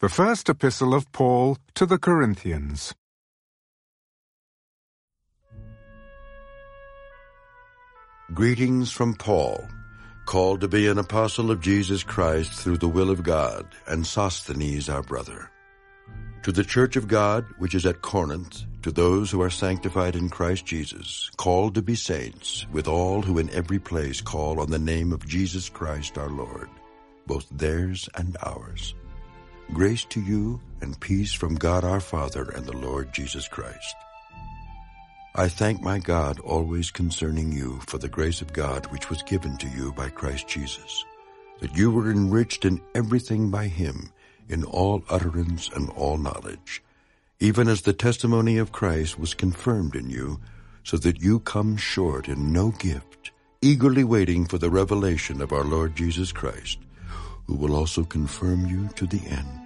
The first epistle of Paul to the Corinthians. Greetings from Paul, called to be an apostle of Jesus Christ through the will of God, and Sosthenes our brother. To the church of God, which is at Corinth, to those who are sanctified in Christ Jesus, called to be saints, with all who in every place call on the name of Jesus Christ our Lord, both theirs and ours. Grace to you and peace from God our Father and the Lord Jesus Christ. I thank my God always concerning you for the grace of God which was given to you by Christ Jesus, that you were enriched in everything by him, in all utterance and all knowledge, even as the testimony of Christ was confirmed in you, so that you come short in no gift, eagerly waiting for the revelation of our Lord Jesus Christ, who will also confirm you to the end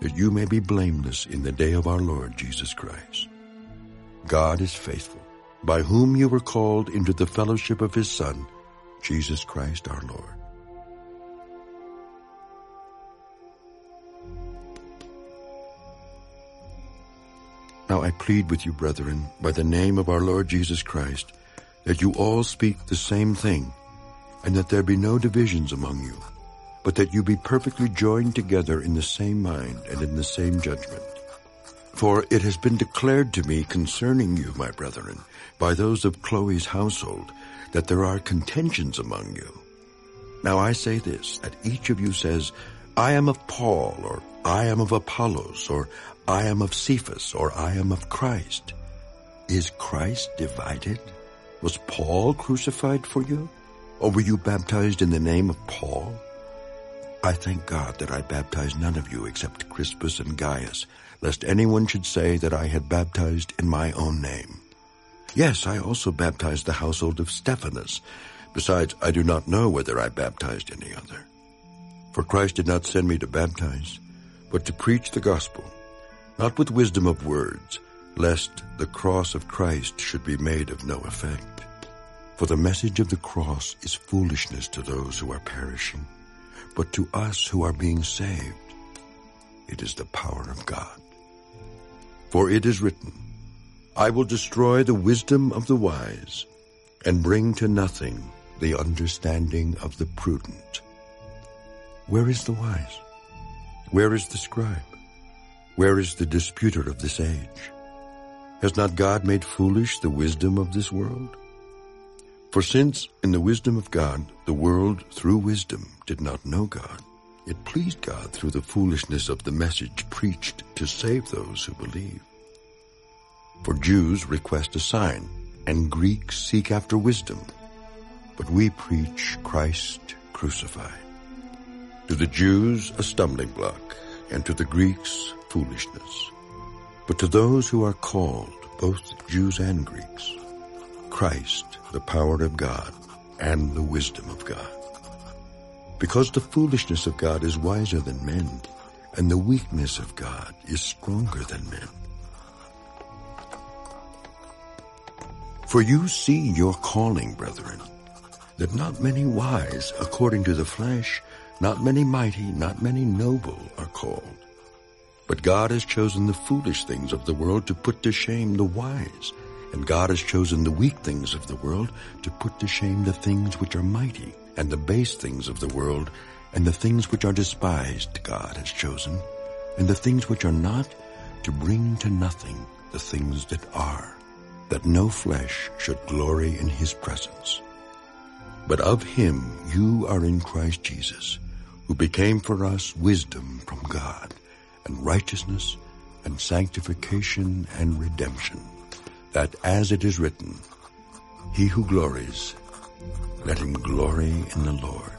that you may be blameless in the day of our Lord Jesus Christ. God is faithful, by whom you were called into the fellowship of his Son, Jesus Christ our Lord. Now I plead with you, brethren, by the name of our Lord Jesus Christ, that you all speak the same thing, and that there be no divisions among you but that you be perfectly joined together in the same mind and in the same judgment. For it has been declared to me concerning you, my brethren, by those of Chloe's household, that there are contentions among you. Now I say this, that each of you says, I am of Paul, or I am of Apollos, or I am of Cephas, or I am of Christ. Is Christ divided? Was Paul crucified for you? Or were you baptized in the name of Paul? I thank God that I baptized none of you except Crispus and Gaius, lest anyone should say that I had baptized in my own name. Yes, I also baptized the household of Stephanas. Besides, I do not know whether I baptized any other. For Christ did not send me to baptize, but to preach the gospel, not with wisdom of words, lest the cross of Christ should be made of no effect. For the message of the cross is foolishness to those who are perishing but to us who are being saved, it is the power of God. For it is written, I will destroy the wisdom of the wise and bring to nothing the understanding of the prudent. Where is the wise? Where is the scribe? Where is the disputer of this age? Has not God made foolish the wisdom of this world? For since, in the wisdom of God, the world through wisdom did not know God, it pleased God through the foolishness of the message preached to save those who believe. For Jews request a sign, and Greeks seek after wisdom, but we preach Christ crucified. To the Jews a stumbling block, and to the Greeks foolishness. But to those who are called, both Jews and Greeks, Christ, the power of God, and the wisdom of God. Because the foolishness of God is wiser than men, and the weakness of God is stronger than men. For you see your calling, brethren, that not many wise according to the flesh, not many mighty, not many noble are called. But God has chosen the foolish things of the world to put to shame the wise, and God has chosen the weak things of the world to put to shame the things which are mighty, and the base things of the world, and the things which are despised God has chosen, and the things which are not, to bring to nothing the things that are, that no flesh should glory in his presence. But of him you are in Christ Jesus, who became for us wisdom from God, and righteousness, and sanctification, and redemption that as it is written, He who glories, let him glory in the Lord.